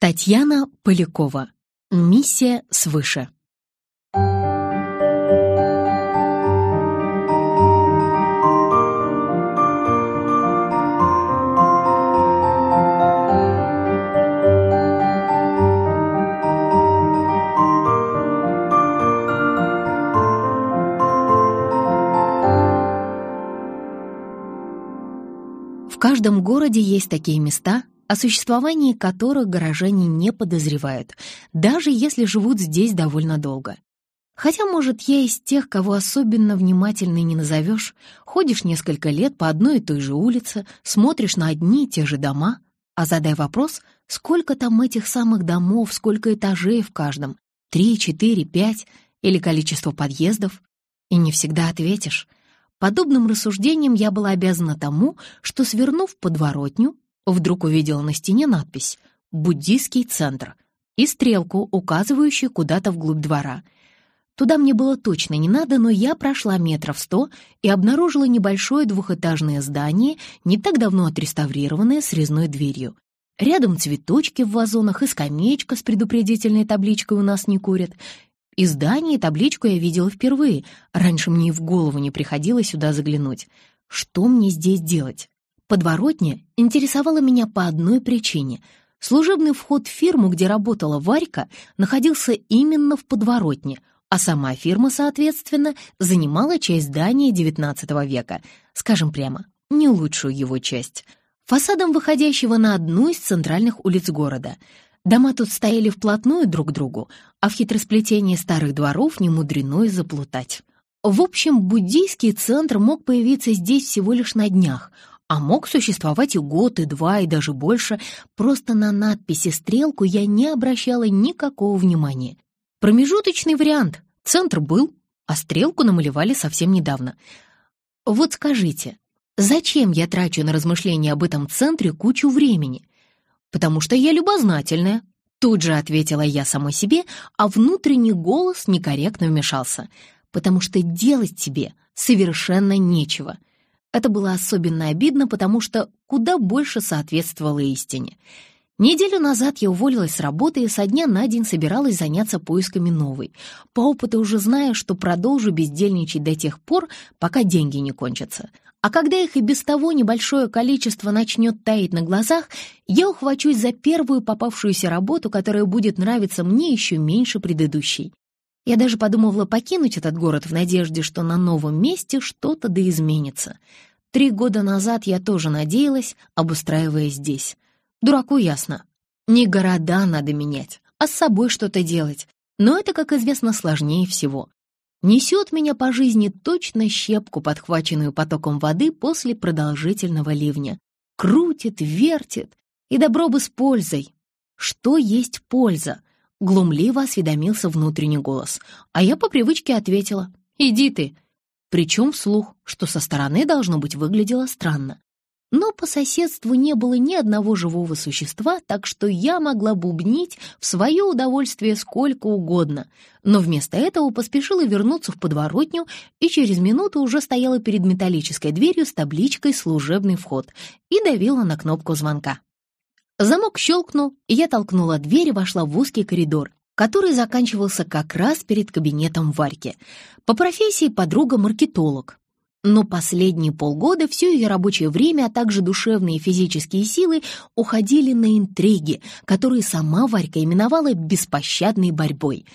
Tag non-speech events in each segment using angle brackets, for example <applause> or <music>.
Татьяна Полякова. Миссия свыше. В каждом городе есть такие места, о существовании которых горожане не подозревают, даже если живут здесь довольно долго. Хотя, может, я из тех, кого особенно внимательной не назовешь, ходишь несколько лет по одной и той же улице, смотришь на одни и те же дома, а задай вопрос, сколько там этих самых домов, сколько этажей в каждом, три, четыре, пять или количество подъездов, и не всегда ответишь. Подобным рассуждением я была обязана тому, что, свернув подворотню, Вдруг увидела на стене надпись «Буддийский центр» и стрелку, указывающую куда-то вглубь двора. Туда мне было точно не надо, но я прошла метров сто и обнаружила небольшое двухэтажное здание, не так давно отреставрированное с резной дверью. Рядом цветочки в вазонах и скамеечка с предупредительной табличкой «У нас не курят». И здание, и табличку я видела впервые. Раньше мне и в голову не приходило сюда заглянуть. Что мне здесь делать? Подворотня интересовала меня по одной причине. Служебный вход в фирму, где работала Варька, находился именно в подворотне, а сама фирма, соответственно, занимала часть здания XIX века, скажем прямо, не лучшую его часть, фасадом выходящего на одну из центральных улиц города. Дома тут стояли вплотную друг к другу, а в хитросплетении старых дворов не мудрено и заплутать. В общем, буддийский центр мог появиться здесь всего лишь на днях — а мог существовать и год, и два, и даже больше. Просто на надписи «Стрелку» я не обращала никакого внимания. Промежуточный вариант. Центр был, а стрелку намалевали совсем недавно. Вот скажите, зачем я трачу на размышления об этом центре кучу времени? Потому что я любознательная. Тут же ответила я самой себе, а внутренний голос некорректно вмешался. Потому что делать тебе совершенно нечего — это было особенно обидно, потому что куда больше соответствовало истине. Неделю назад я уволилась с работы и со дня на день собиралась заняться поисками новой. По опыту уже зная, что продолжу бездельничать до тех пор, пока деньги не кончатся. А когда их и без того небольшое количество начнет таять на глазах, я ухвачусь за первую попавшуюся работу, которая будет нравиться мне еще меньше предыдущей. Я даже подумывала покинуть этот город в надежде, что на новом месте что-то да изменится. Три года назад я тоже надеялась, обустраиваясь здесь. Дураку ясно. Не города надо менять, а с собой что-то делать. Но это, как известно, сложнее всего. Несет меня по жизни точно щепку, подхваченную потоком воды после продолжительного ливня. Крутит, вертит, и добро бы с пользой. Что есть польза? Глумливо осведомился внутренний голос, а я по привычке ответила «Иди ты, причем вслух, что со стороны, должно быть, выглядело странно. Но по соседству не было ни одного живого существа, так что я могла бубнить в свое удовольствие сколько угодно, но вместо этого поспешила вернуться в подворотню и через минуту уже стояла перед металлической дверью с табличкой «Служебный вход» и давила на кнопку звонка. Замок щелкнул, и я толкнула дверь и вошла в узкий коридор, который заканчивался как раз перед кабинетом Варьки. По профессии подруга-маркетолог. Но последние полгода все ее рабочее время, а также душевные и физические силы уходили на интриги, которые сама Варька именовала беспощадной борьбой.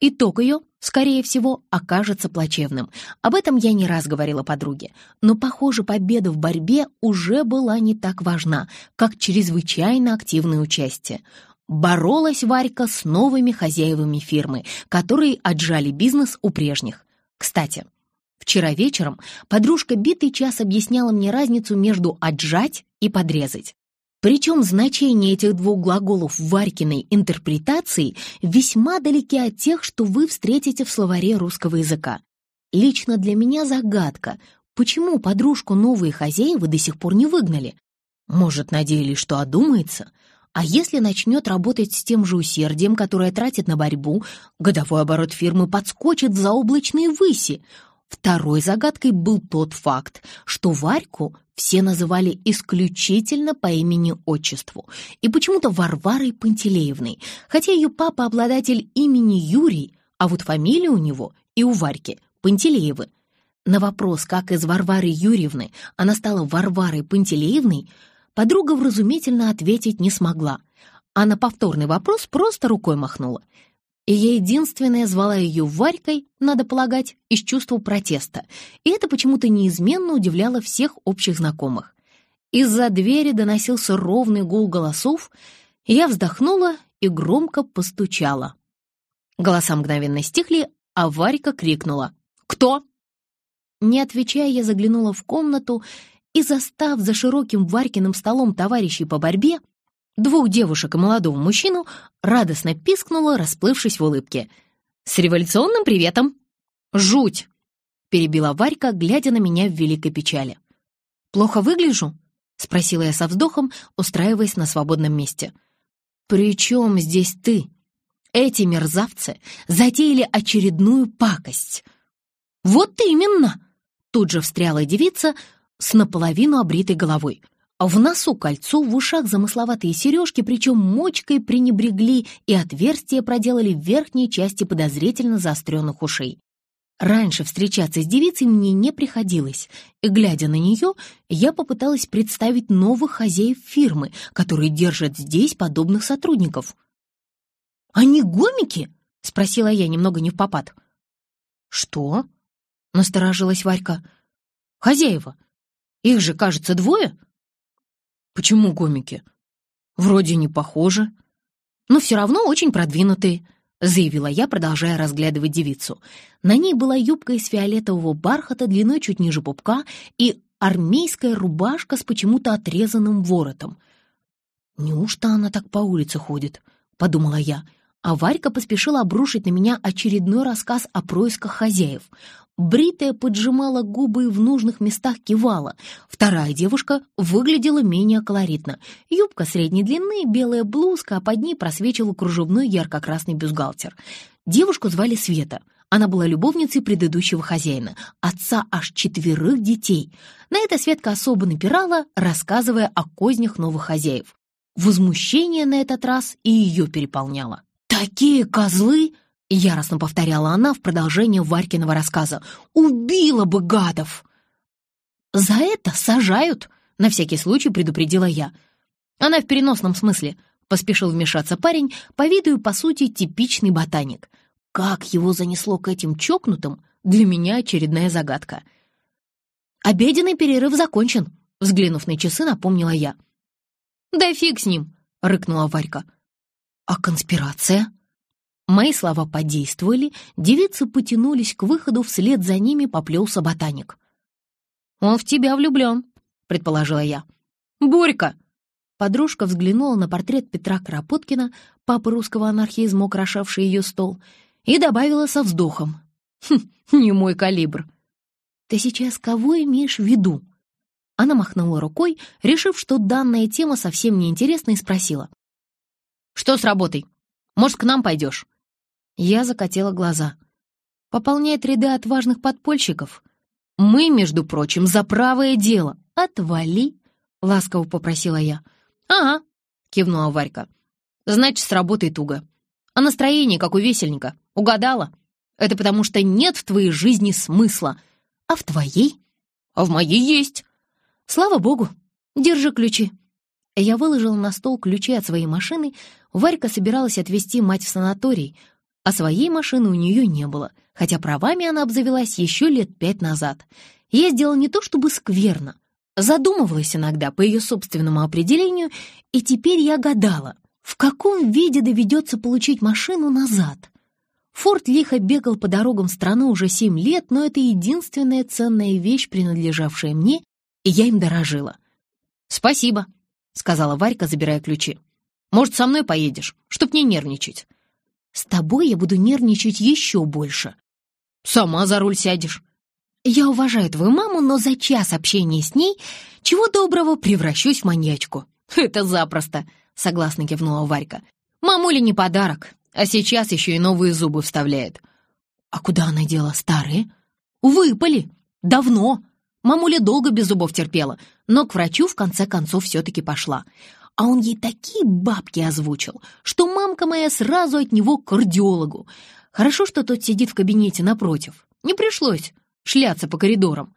Итог ее, скорее всего, окажется плачевным. Об этом я не раз говорила подруге. Но, похоже, победа в борьбе уже была не так важна, как чрезвычайно активное участие боролась Варька с новыми хозяевами фирмы, которые отжали бизнес у прежних. Кстати, вчера вечером подружка битый час объясняла мне разницу между «отжать» и «подрезать». Причем значения этих двух глаголов в Варькиной интерпретации весьма далеки от тех, что вы встретите в словаре русского языка. Лично для меня загадка, почему подружку новые хозяева до сих пор не выгнали. Может, надеялись, что одумается? А если начнет работать с тем же усердием, которое тратит на борьбу, годовой оборот фирмы подскочит за облачные выси. Второй загадкой был тот факт, что Варьку все называли исключительно по имени-отчеству и почему-то Варварой Пантелеевной, хотя ее папа обладатель имени Юрий, а вот фамилия у него и у Варьки Пантелеевы. На вопрос, как из Варвары Юрьевны она стала Варварой Пантелеевной, подруга вразумительно ответить не смогла, а на повторный вопрос просто рукой махнула. И я единственная звала ее Варькой, надо полагать, из чувства протеста, и это почему-то неизменно удивляло всех общих знакомых. Из-за двери доносился ровный гул голосов, я вздохнула и громко постучала. Голоса мгновенно стихли, а Варька крикнула «Кто?». Не отвечая, я заглянула в комнату и, застав за широким Варькиным столом товарищей по борьбе, двух девушек и молодого мужчину, радостно пискнула, расплывшись в улыбке. «С революционным приветом!» «Жуть!» — перебила Варька, глядя на меня в великой печали. «Плохо выгляжу?» — спросила я со вздохом, устраиваясь на свободном месте. «При чем здесь ты? Эти мерзавцы затеяли очередную пакость». «Вот именно!» — тут же встряла девица с наполовину обритой головой. В носу кольцо, в ушах замысловатые сережки, причем мочкой пренебрегли и отверстия проделали в верхней части подозрительно заостренных ушей. Раньше встречаться с девицей мне не приходилось, и, глядя на нее, я попыталась представить новых хозяев фирмы, которые держат здесь подобных сотрудников. «Они гомики?» — спросила я немного не в попад. «Что?» — насторожилась Варька. «Хозяева. Их же, кажется, двое?» «Почему гомики?» «Вроде не похожи». «Но все равно очень продвинутые», — заявила я, продолжая разглядывать девицу. На ней была юбка из фиолетового бархата длиной чуть ниже пупка и армейская рубашка с почему-то отрезанным воротом. «Неужто она так по улице ходит?» — подумала я. А Варька поспешила обрушить на меня очередной рассказ о происках хозяев. Бритая поджимала губы и в нужных местах кивала. Вторая девушка выглядела менее колоритно. Юбка средней длины, белая блузка, а под ней просвечивал кружевной ярко-красный бюстгальтер. Девушку звали Света. Она была любовницей предыдущего хозяина, отца аж четверых детей. На это Светка особо напирала, рассказывая о кознях новых хозяев. Возмущение на этот раз и ее переполняло. «Такие козлы!» — яростно повторяла она в продолжение Варькиного рассказа. «Убила бы гадов!» «За это сажают!» — на всякий случай предупредила я. Она в переносном смысле. Поспешил вмешаться парень, по виду и по сути типичный ботаник. Как его занесло к этим чокнутым, для меня очередная загадка. «Обеденный перерыв закончен», — взглянув на часы, напомнила я. «Да фиг с ним», — рыкнула Варька. «А конспирация?» Мои слова подействовали, девицы потянулись к выходу, вслед за ними поплелся ботаник. «Он в тебя влюблен», — предположила я. «Борька!» Подружка взглянула на портрет Петра Кропоткина, папы русского анархизма, украшавший ее стол, и добавила со вздохом. «Хм, не мой калибр». «Ты сейчас кого имеешь в виду?» Она махнула рукой, решив, что данная тема совсем неинтересна, и спросила. Что с работой? Может, к нам пойдешь?» Я закатила глаза. «Пополняет ряды отважных подпольщиков. Мы, между прочим, за правое дело. Отвали!» — ласково попросила я. «Ага», — кивнула Варька. «Значит, с работой туго. А настроение, как у весельника. Угадала? Это потому что нет в твоей жизни смысла. А в твоей? А в моей есть. Слава богу. Держи ключи». Я выложила на стол ключи от своей машины, Варька собиралась отвезти мать в санаторий, а своей машины у нее не было, хотя правами она обзавелась еще лет пять назад. Ездила не то чтобы скверно, задумывалась иногда по ее собственному определению, и теперь я гадала, в каком виде доведется получить машину назад. Форд лихо бегал по дорогам страны уже семь лет, но это единственная ценная вещь, принадлежавшая мне, и я им дорожила. «Спасибо», — сказала Варька, забирая ключи. «Может, со мной поедешь, чтоб не нервничать?» «С тобой я буду нервничать еще больше». «Сама за руль сядешь». «Я уважаю твою маму, но за час общения с ней чего доброго превращусь в маньячку». «Это запросто», — согласно кивнула Варька. «Мамуля не подарок, а сейчас еще и новые зубы вставляет». «А куда она дела старые?» «Выпали. Давно. Мамуля долго без зубов терпела, но к врачу в конце концов все-таки пошла. А он ей такие бабки озвучил, что мамка моя сразу от него к кардиологу. Хорошо, что тот сидит в кабинете напротив. Не пришлось шляться по коридорам.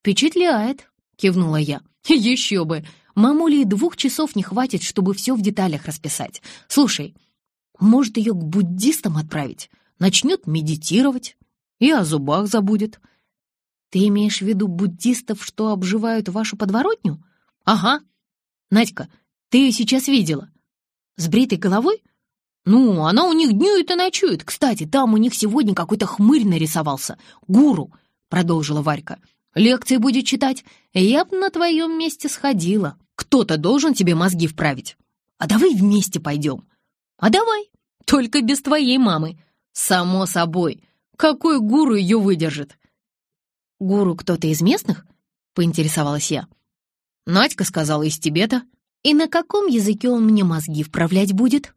«Впечатляет», — кивнула я. <laughs> «Еще бы! Мамуле и двух часов не хватит, чтобы все в деталях расписать. Слушай, может, ее к буддистам отправить? Начнет медитировать и о зубах забудет». «Ты имеешь в виду буддистов, что обживают вашу подворотню?» «Ага. Надька, ты ее сейчас видела? С бритой головой? Ну, она у них днюет и ночует. Кстати, там у них сегодня какой-то хмырь нарисовался. Гуру, продолжила Варька. Лекции будет читать. Я б на твоем месте сходила. Кто-то должен тебе мозги вправить. А давай вместе пойдем. А давай, только без твоей мамы. Само собой. Какой гуру ее выдержит? Гуру кто-то из местных? Поинтересовалась я. Надька сказала из Тибета. И на каком языке он мне мозги вправлять будет?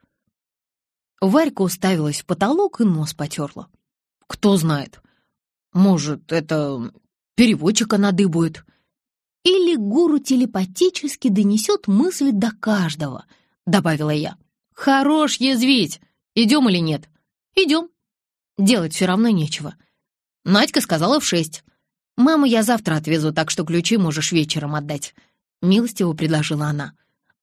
Варька уставилась в потолок и нос потерла. Кто знает. Может, это переводчика надыбует. Или гуру телепатически донесет мысли до каждого, добавила я. Хорош язвить. Идем или нет? Идем. Делать все равно нечего. Надька сказала в шесть. Маму я завтра отвезу, так что ключи можешь вечером отдать. Милостиво предложила она.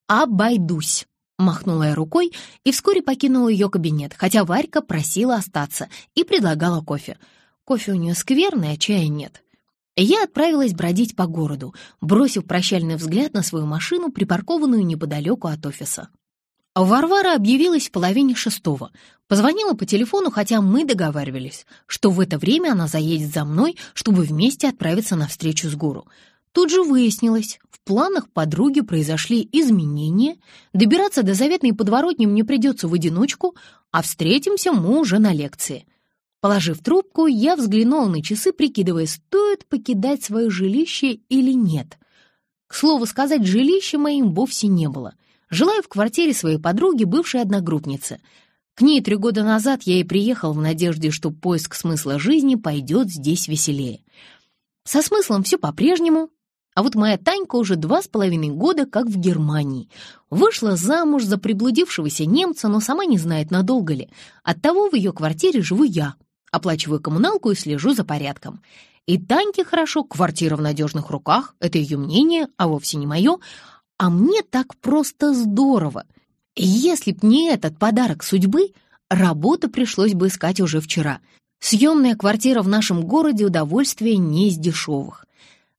«Обойдусь», — махнула я рукой и вскоре покинула ее кабинет, хотя Варька просила остаться и предлагала кофе. Кофе у нее скверный, а чая нет. Я отправилась бродить по городу, бросив прощальный взгляд на свою машину, припаркованную неподалеку от офиса. Варвара объявилась в половине шестого. Позвонила по телефону, хотя мы договаривались, что в это время она заедет за мной, чтобы вместе отправиться на встречу с гуру. Тут же выяснилось, в планах подруги произошли изменения, добираться до заветной подворотни мне придется в одиночку, а встретимся мы уже на лекции. Положив трубку, я взглянула на часы, прикидывая, стоит покидать свое жилище или нет. К слову сказать, жилища моим вовсе не было. Жила я в квартире своей подруги, бывшей одногруппницы. К ней три года назад я и приехал в надежде, что поиск смысла жизни пойдет здесь веселее. Со смыслом все по-прежнему, а вот моя Танька уже два с половиной года как в Германии. Вышла замуж за приблудившегося немца, но сама не знает, надолго ли. Оттого в ее квартире живу я. Оплачиваю коммуналку и слежу за порядком. И Таньке хорошо, квартира в надежных руках, это ее мнение, а вовсе не мое. А мне так просто здорово. если б не этот подарок судьбы, работу пришлось бы искать уже вчера. Съемная квартира в нашем городе удовольствие не из дешевых.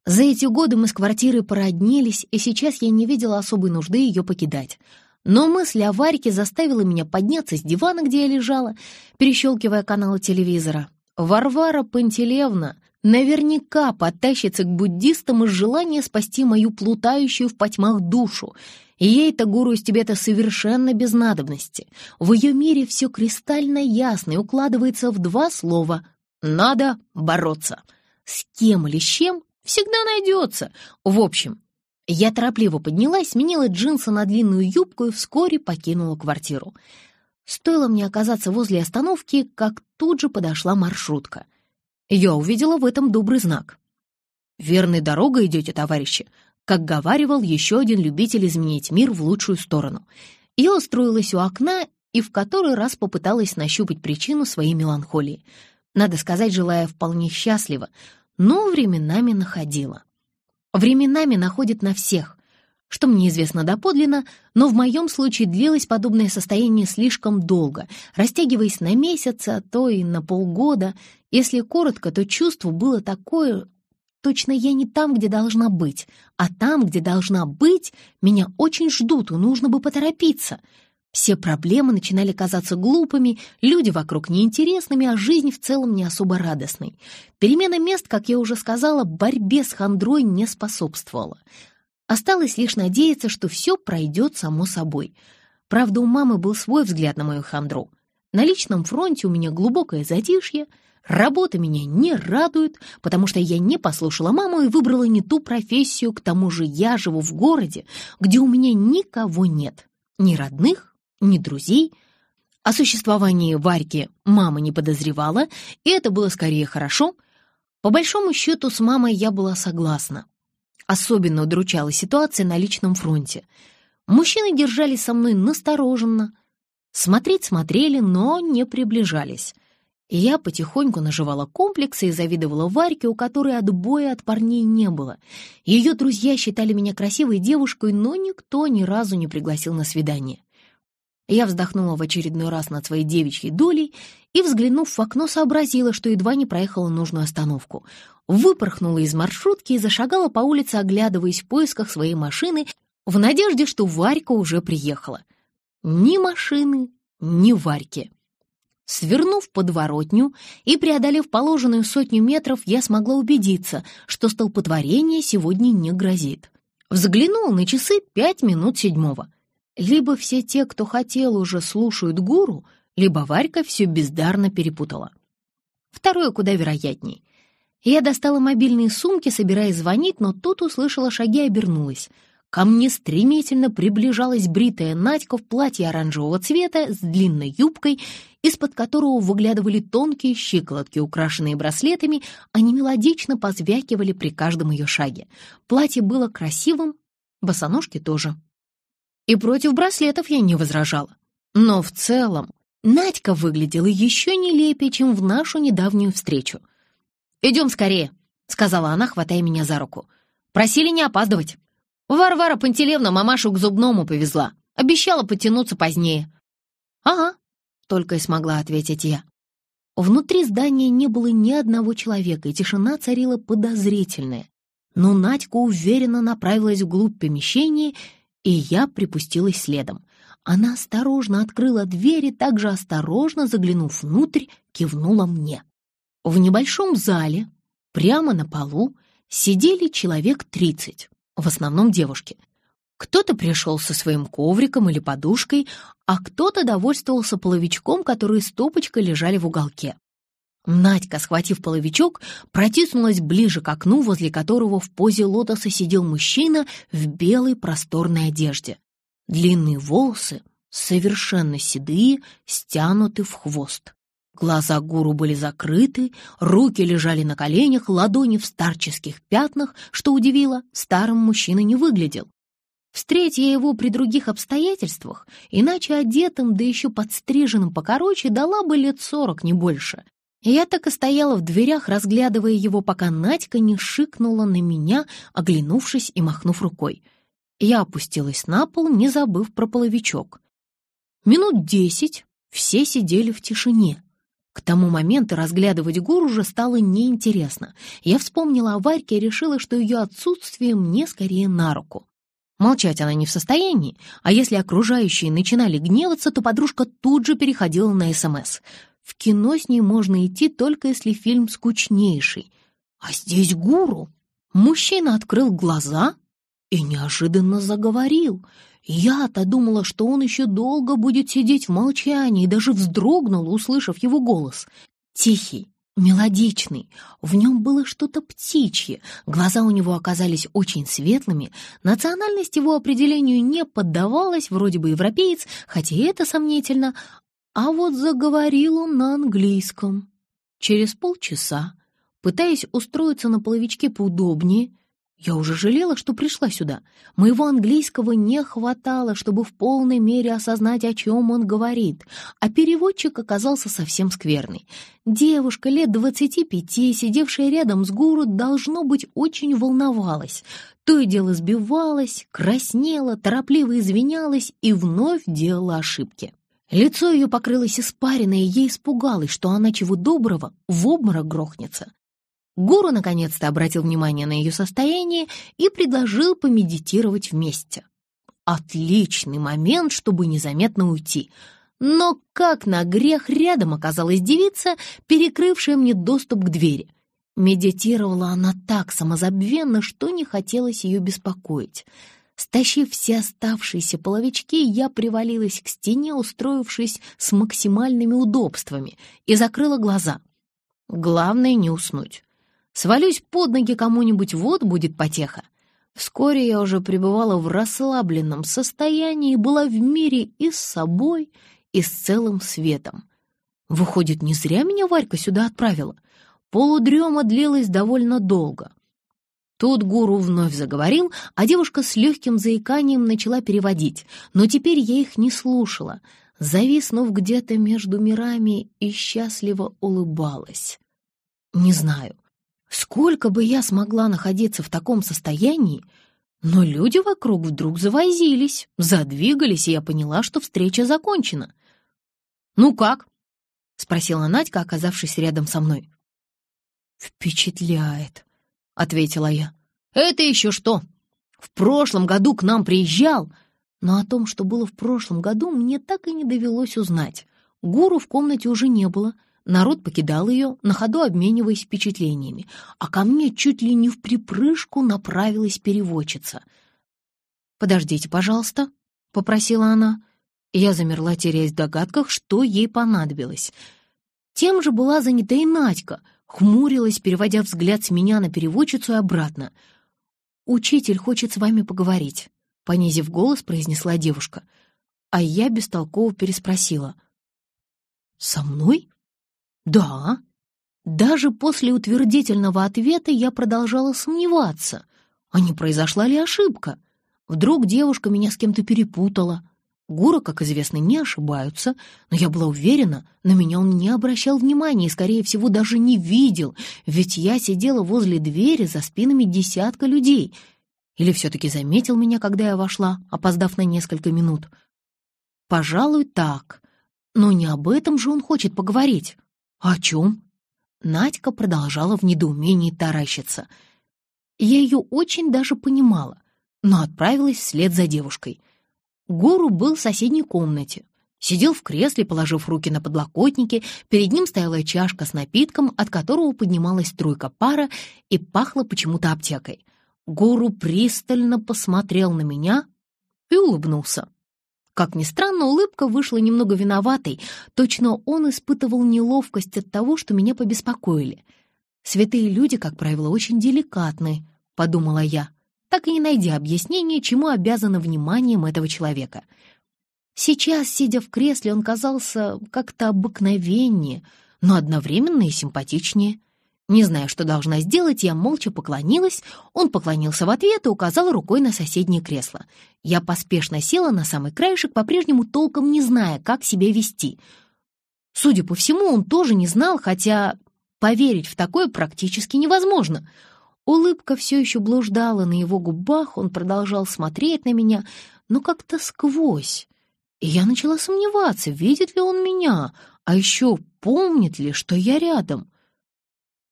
За эти годы мы с квартирой породнились, и сейчас я не видела особой нужды ее покидать. Но мысль о Варьке заставила меня подняться с дивана, где я лежала, перещелкивая каналы телевизора. Варвара Пантелеевна наверняка подтащится к буддистам из желания спасти мою плутающую в потьмах душу. И ей-то гуру из Тибета совершенно без надобности. В ее мире все кристально ясно и укладывается в два слова «надо бороться». С кем или с чем Всегда найдется. В общем, я торопливо поднялась, сменила джинсы на длинную юбку и вскоре покинула квартиру. Стоило мне оказаться возле остановки, как тут же подошла маршрутка. Я увидела в этом добрый знак. «Верной дорогой идете, товарищи», как говаривал еще один любитель изменить мир в лучшую сторону. Я устроилась у окна и в который раз попыталась нащупать причину своей меланхолии. Надо сказать, желая вполне счастливо — но временами находила. Временами находит на всех, что мне известно доподлинно, но в моем случае длилось подобное состояние слишком долго, растягиваясь на месяцы, а то и на полгода. Если коротко, то чувство было такое, точно я не там, где должна быть, а там, где должна быть, меня очень ждут, и нужно бы поторопиться — все проблемы начинали казаться глупыми, люди вокруг неинтересными, а жизнь в целом не особо радостной. Перемена мест, как я уже сказала, борьбе с хандрой не способствовала. Осталось лишь надеяться, что все пройдет само собой. Правда, у мамы был свой взгляд на мою хандру. На личном фронте у меня глубокое затишье, работа меня не радует, потому что я не послушала маму и выбрала не ту профессию, к тому же я живу в городе, где у меня никого нет, ни родных, ни друзей. О существовании Варьки мама не подозревала, и это было скорее хорошо. По большому счету, с мамой я была согласна. Особенно удручала ситуация на личном фронте. Мужчины держались со мной настороженно. Смотреть смотрели, но не приближались. Я потихоньку наживала комплексы и завидовала Варьке, у которой отбоя от парней не было. Ее друзья считали меня красивой девушкой, но никто ни разу не пригласил на свидание. Я вздохнула в очередной раз над своей девичьей долей и, взглянув в окно, сообразила, что едва не проехала нужную остановку. Выпорхнула из маршрутки и зашагала по улице, оглядываясь в поисках своей машины, в надежде, что Варька уже приехала. Ни машины, ни Варьки. Свернув подворотню и преодолев положенную сотню метров, я смогла убедиться, что столпотворение сегодня не грозит. Взглянула на часы пять минут седьмого. Либо все те, кто хотел, уже слушают гуру, либо Варька все бездарно перепутала. Второе куда вероятней. Я достала мобильные сумки, собираясь звонить, но тут услышала шаги и обернулась. Ко мне стремительно приближалась бритая Надька в платье оранжевого цвета с длинной юбкой, из-под которого выглядывали тонкие щиколотки, украшенные браслетами, они мелодично позвякивали при каждом ее шаге. Платье было красивым, босоножки тоже. И против браслетов я не возражала. Но в целом Надька выглядела еще нелепее, чем в нашу недавнюю встречу. «Идем скорее», — сказала она, хватая меня за руку. «Просили не опаздывать». Варвара Пантелевна мамашу к зубному повезла. Обещала подтянуться позднее. «Ага», — только и смогла ответить я. Внутри здания не было ни одного человека, и тишина царила подозрительная. Но Надька уверенно направилась вглубь помещения и я припустилась следом. Она осторожно открыла дверь и также осторожно, заглянув внутрь, кивнула мне. В небольшом зале, прямо на полу, сидели человек тридцать, в основном девушки. Кто-то пришел со своим ковриком или подушкой, а кто-то довольствовался половичком, которые стопочкой лежали в уголке. Надька, схватив половичок, протиснулась ближе к окну, возле которого в позе лотоса сидел мужчина в белой просторной одежде. Длинные волосы, совершенно седые, стянуты в хвост. Глаза гуру были закрыты, руки лежали на коленях, ладони в старческих пятнах, что удивило, старым мужчина не выглядел. Встреть я его при других обстоятельствах, иначе одетым, да еще подстриженным покороче, дала бы лет сорок, не больше. Я так и стояла в дверях, разглядывая его, пока Надька не шикнула на меня, оглянувшись и махнув рукой. Я опустилась на пол, не забыв про половичок. Минут десять все сидели в тишине. К тому моменту разглядывать гор уже стало неинтересно. Я вспомнила о Варьке и решила, что ее отсутствие мне скорее на руку. Молчать она не в состоянии, а если окружающие начинали гневаться, то подружка тут же переходила на СМС — в кино с ней можно идти только если фильм скучнейший. А здесь гуру. Мужчина открыл глаза и неожиданно заговорил. Я-то думала, что он еще долго будет сидеть в молчании, даже вздрогнула, услышав его голос. Тихий, мелодичный, в нем было что-то птичье, глаза у него оказались очень светлыми, национальность его определению не поддавалась, вроде бы европеец, хотя и это сомнительно, а вот заговорил он на английском. Через полчаса, пытаясь устроиться на половичке поудобнее, я уже жалела, что пришла сюда. Моего английского не хватало, чтобы в полной мере осознать, о чем он говорит, а переводчик оказался совсем скверный. Девушка лет двадцати пяти, сидевшая рядом с гуру, должно быть, очень волновалась. То и дело сбивалась, краснела, торопливо извинялась и вновь делала ошибки. Лицо ее покрылось испариной, и ей испугалось, что она чего доброго в обморок грохнется. Гуру наконец-то обратил внимание на ее состояние и предложил помедитировать вместе. Отличный момент, чтобы незаметно уйти. Но как на грех рядом оказалась девица, перекрывшая мне доступ к двери. Медитировала она так самозабвенно, что не хотелось ее беспокоить. Стащив все оставшиеся половички, я привалилась к стене, устроившись с максимальными удобствами, и закрыла глаза. Главное — не уснуть. Свалюсь под ноги кому-нибудь, вот будет потеха. Вскоре я уже пребывала в расслабленном состоянии и была в мире и с собой, и с целым светом. Выходит, не зря меня Варька сюда отправила. Полудрема длилась довольно долго. Тут гуру вновь заговорил, а девушка с легким заиканием начала переводить, но теперь я их не слушала, зависнув где-то между мирами и счастливо улыбалась. Не знаю, сколько бы я смогла находиться в таком состоянии, но люди вокруг вдруг завозились, задвигались, и я поняла, что встреча закончена. «Ну как?» — спросила Надька, оказавшись рядом со мной. «Впечатляет», — ответила я. «Это еще что? В прошлом году к нам приезжал...» Но о том, что было в прошлом году, мне так и не довелось узнать. Гуру в комнате уже не было, народ покидал ее, на ходу обмениваясь впечатлениями, а ко мне чуть ли не в припрыжку направилась переводчица. «Подождите, пожалуйста», — попросила она. Я замерла, теряясь в догадках, что ей понадобилось. Тем же была занята и Надька — хмурилась, переводя взгляд с меня на переводчицу и обратно. «Учитель хочет с вами поговорить», — понизив голос, произнесла девушка. А я бестолково переспросила. «Со мной?» «Да». Даже после утвердительного ответа я продолжала сомневаться, а не произошла ли ошибка. Вдруг девушка меня с кем-то перепутала. Гуру, как известно, не ошибаются, но я была уверена, на меня он не обращал внимания и, скорее всего, даже не видел, ведь я сидела возле двери за спинами десятка людей. Или все-таки заметил меня, когда я вошла, опоздав на несколько минут. Пожалуй, так. Но не об этом же он хочет поговорить. О чем? Надька продолжала в недоумении таращиться. Я ее очень даже понимала, но отправилась вслед за девушкой — Гуру был в соседней комнате. Сидел в кресле, положив руки на подлокотники, перед ним стояла чашка с напитком, от которого поднималась струйка пара и пахло почему-то аптекой. Гуру пристально посмотрел на меня и улыбнулся. Как ни странно, улыбка вышла немного виноватой, точно он испытывал неловкость от того, что меня побеспокоили. «Святые люди, как правило, очень деликатны», — подумала я так и не найдя объяснения, чему обязана вниманием этого человека. Сейчас, сидя в кресле, он казался как-то обыкновеннее, но одновременно и симпатичнее. Не зная, что должна сделать, я молча поклонилась, он поклонился в ответ и указал рукой на соседнее кресло. Я поспешно села на самый краешек, по-прежнему толком не зная, как себя вести. Судя по всему, он тоже не знал, хотя поверить в такое практически невозможно — Улыбка все еще блуждала на его губах, он продолжал смотреть на меня, но как-то сквозь. И я начала сомневаться, видит ли он меня, а еще помнит ли, что я рядом.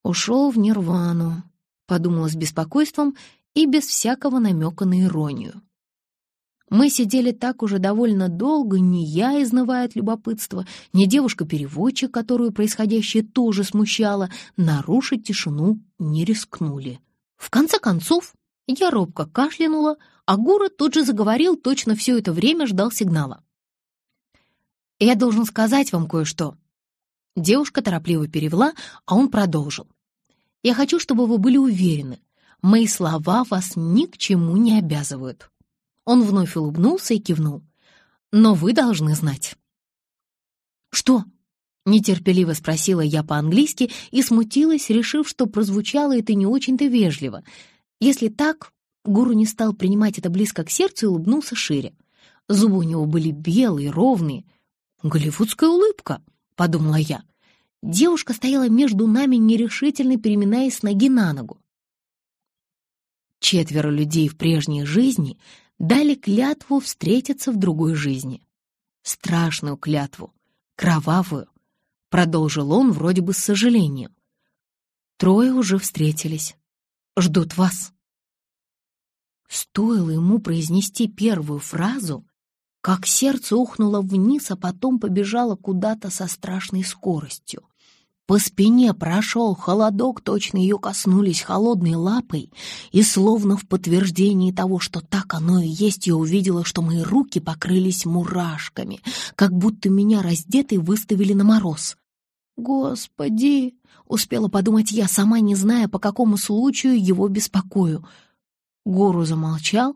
Ушел в нирвану, подумала с беспокойством и без всякого намека на иронию. Мы сидели так уже довольно долго, не я, изнывая от любопытства, не девушка-переводчик, которую происходящее тоже смущало, нарушить тишину не рискнули. В конце концов, я робко кашлянула, а Гура тут же заговорил, точно все это время ждал сигнала. «Я должен сказать вам кое-что». Девушка торопливо перевела, а он продолжил. «Я хочу, чтобы вы были уверены, мои слова вас ни к чему не обязывают. Он вновь улыбнулся и кивнул. «Но вы должны знать». «Что?» — нетерпеливо спросила я по-английски и смутилась, решив, что прозвучало это не очень-то вежливо. Если так, гуру не стал принимать это близко к сердцу и улыбнулся шире. Зубы у него были белые, ровные. «Голливудская улыбка», — подумала я. Девушка стояла между нами, нерешительно переминаясь с ноги на ногу. Четверо людей в прежней жизни дали клятву встретиться в другой жизни. Страшную клятву, кровавую, продолжил он вроде бы с сожалением. Трое уже встретились. Ждут вас. Стоило ему произнести первую фразу, как сердце ухнуло вниз, а потом побежало куда-то со страшной скоростью. По спине прошел холодок, точно ее коснулись холодной лапой, и словно в подтверждении того, что так оно и есть, я увидела, что мои руки покрылись мурашками, как будто меня раздетой выставили на мороз. «Господи!» — успела подумать я, сама не зная, по какому случаю его беспокою. Гуру замолчал,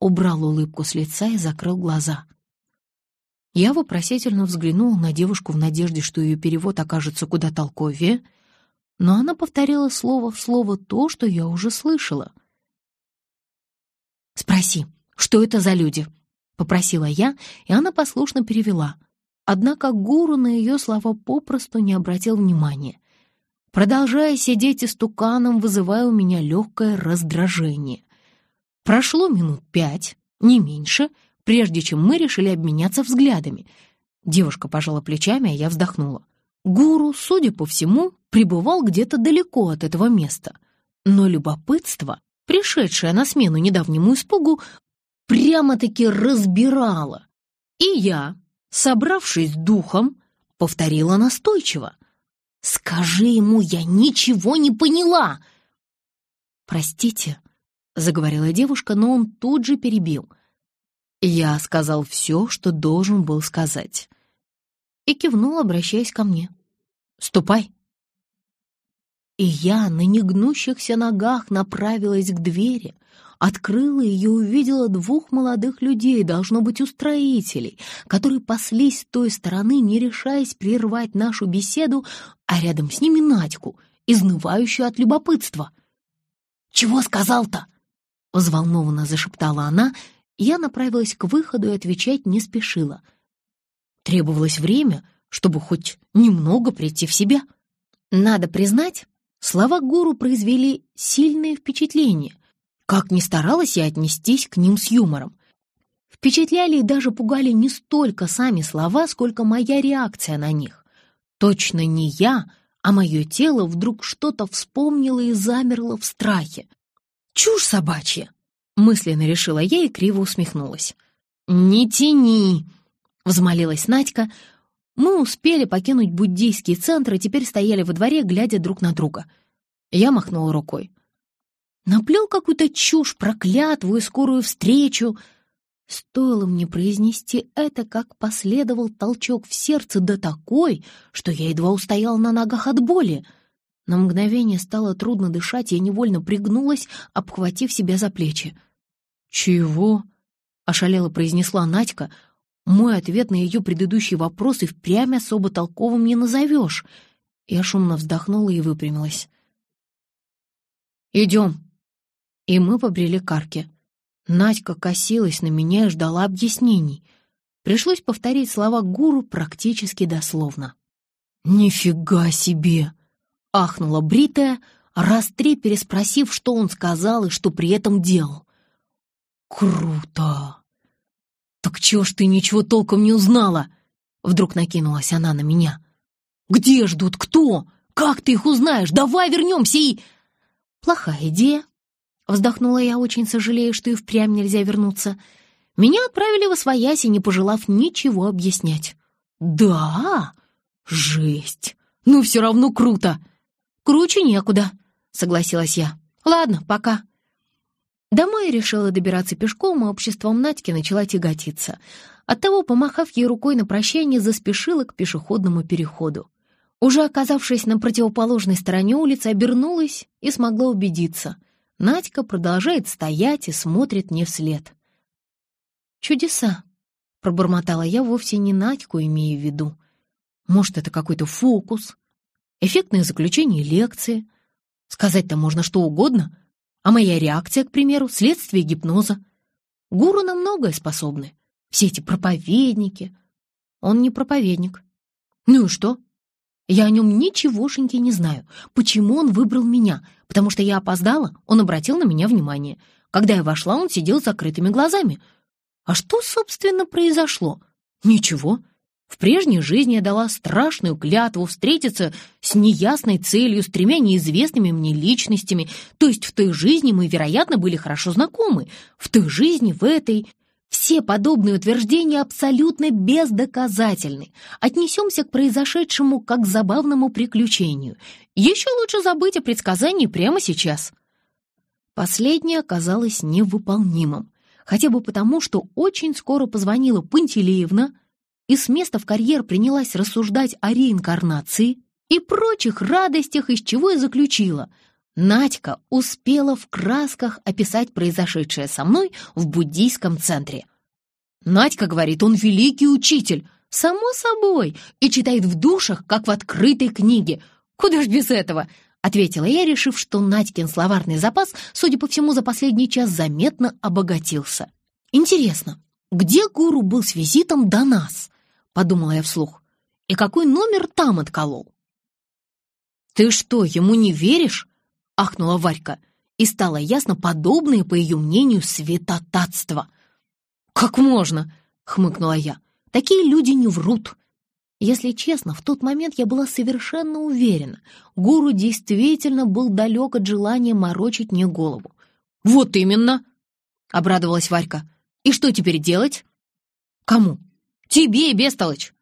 убрал улыбку с лица и закрыл глаза. Я вопросительно взглянул на девушку в надежде, что ее перевод окажется куда толковее. но она повторила слово в слово то, что я уже слышала. «Спроси, что это за люди?» — попросила я, и она послушно перевела. Однако гуру на ее слова попросту не обратил внимания. Продолжая сидеть истуканом, вызывая у меня легкое раздражение. Прошло минут пять, не меньше, прежде чем мы решили обменяться взглядами. Девушка пожала плечами, а я вздохнула. Гуру, судя по всему, пребывал где-то далеко от этого места. Но любопытство, пришедшее на смену недавнему испугу, прямо-таки разбирало. И я, собравшись духом, повторила настойчиво. «Скажи ему, я ничего не поняла!» «Простите», — заговорила девушка, но он тут же перебил. «Я сказал все, что должен был сказать». И кивнул, обращаясь ко мне. «Ступай!» И я на негнущихся ногах направилась к двери, открыла ее и увидела двух молодых людей, должно быть, устроителей, которые паслись с той стороны, не решаясь прервать нашу беседу, а рядом с ними Надьку, изнывающую от любопытства. «Чего сказал-то?» — взволнованно зашептала она, я направилась к выходу и отвечать не спешила. Требовалось время, чтобы хоть немного прийти в себя. Надо признать, Слова гуру произвели сильное впечатление. Как ни старалась я отнестись к ним с юмором. Впечатляли и даже пугали не столько сами слова, сколько моя реакция на них. Точно не я, а мое тело вдруг что-то вспомнило и замерло в страхе. «Чушь собачья!» — мысленно решила я и криво усмехнулась. «Не тяни!» — взмолилась Надька, мы успели покинуть буддийский центр и теперь стояли во дворе, глядя друг на друга. Я махнула рукой. Наплел какую-то чушь, проклятву и скорую встречу. Стоило мне произнести это, как последовал толчок в сердце да такой, что я едва устояла на ногах от боли. На мгновение стало трудно дышать, я невольно пригнулась, обхватив себя за плечи. «Чего?» — ошалело произнесла Надька, мой ответ на ее предыдущий вопрос и впрямь особо толковым не назовешь. Я шумно вздохнула и выпрямилась. «Идем». И мы побрели к арке. Надька косилась на меня и ждала объяснений. Пришлось повторить слова гуру практически дословно. «Нифига себе!» — ахнула Бритая, раз три переспросив, что он сказал и что при этом делал. «Круто!» «Так чего ж ты ничего толком не узнала?» Вдруг накинулась она на меня. «Где ждут? Кто? Как ты их узнаешь? Давай вернемся и...» «Плохая идея», — вздохнула я, очень сожалея, что и впрямь нельзя вернуться. Меня отправили в освояси, не пожелав ничего объяснять. «Да? Жесть! Ну, все равно круто!» «Круче некуда», — согласилась я. «Ладно, пока». Домой решила добираться пешком, а обществом Надьки начала тяготиться. Оттого, помахав ей рукой на прощание, заспешила к пешеходному переходу. Уже оказавшись на противоположной стороне улицы, обернулась и смогла убедиться. Надька продолжает стоять и смотрит мне вслед. «Чудеса!» — пробормотала я, вовсе не Надьку имея в виду. «Может, это какой-то фокус? Эффектное заключение лекции? Сказать-то можно что угодно, а моя реакция, к примеру, следствие гипноза. Гуру на многое способны. Все эти проповедники. Он не проповедник. Ну и что? Я о нем ничегошеньки не знаю. Почему он выбрал меня? Потому что я опоздала, он обратил на меня внимание. Когда я вошла, он сидел с закрытыми глазами. А что, собственно, произошло? Ничего. В прежней жизни я дала страшную клятву встретиться с неясной целью, с тремя неизвестными мне личностями. То есть в той жизни мы, вероятно, были хорошо знакомы. В той жизни, в этой... Все подобные утверждения абсолютно бездоказательны. Отнесемся к произошедшему как к забавному приключению. Еще лучше забыть о предсказании прямо сейчас. Последнее оказалось невыполнимым. Хотя бы потому, что очень скоро позвонила Пантелеевна, и с места в карьер принялась рассуждать о реинкарнации и прочих радостях, из чего и заключила. Надька успела в красках описать произошедшее со мной в буддийском центре. Надька говорит, он великий учитель, само собой, и читает в душах, как в открытой книге. Куда ж без этого? ответила я, решив, что Надькин словарный запас, судя по всему, за последний час заметно обогатился. «Интересно, где гуру был с визитом до нас?» — подумала я вслух. «И какой номер там отколол?» «Ты что, ему не веришь?» — ахнула Варька. И стало ясно подобное, по ее мнению, святотатство. «Как можно?» — хмыкнула я. «Такие люди не врут». Если честно, в тот момент я была совершенно уверена. Гуру действительно был далек от желания морочить мне голову. «Вот именно!» — обрадовалась Варька. «И что теперь делать?» «Кому?» «Тебе, бестолочь!»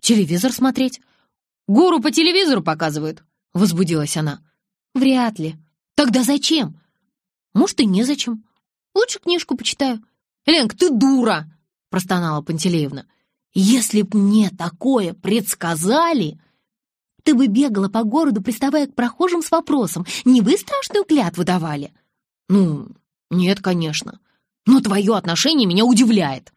«Телевизор смотреть?» «Гуру по телевизору показывают!» — возбудилась она. «Вряд ли. Тогда зачем?» «Может, и незачем. Лучше книжку почитаю». «Ленк, ты дура!» — простонала Пантелеевна. «Если б мне такое предсказали...» «Ты бы бегала по городу, приставая к прохожим с вопросом, не вы страшную клятву давали?» «Ну, нет, конечно. Но твое отношение меня удивляет».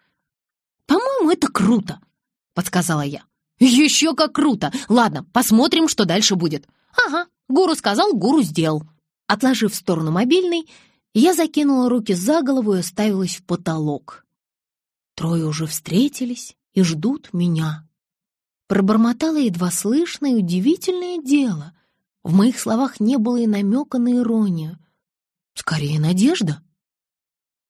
«По-моему, это круто», — подсказала я. «Еще как круто! Ладно, посмотрим, что дальше будет. «Ага, гуру сказал, гуру сделал». Отложив в сторону мобильный, я закинула руки за голову и оставилась в потолок. Трое уже встретились и ждут меня. Пробормотала едва слышное и удивительное дело. В моих словах не было и намека на иронию. Скорее, надежда.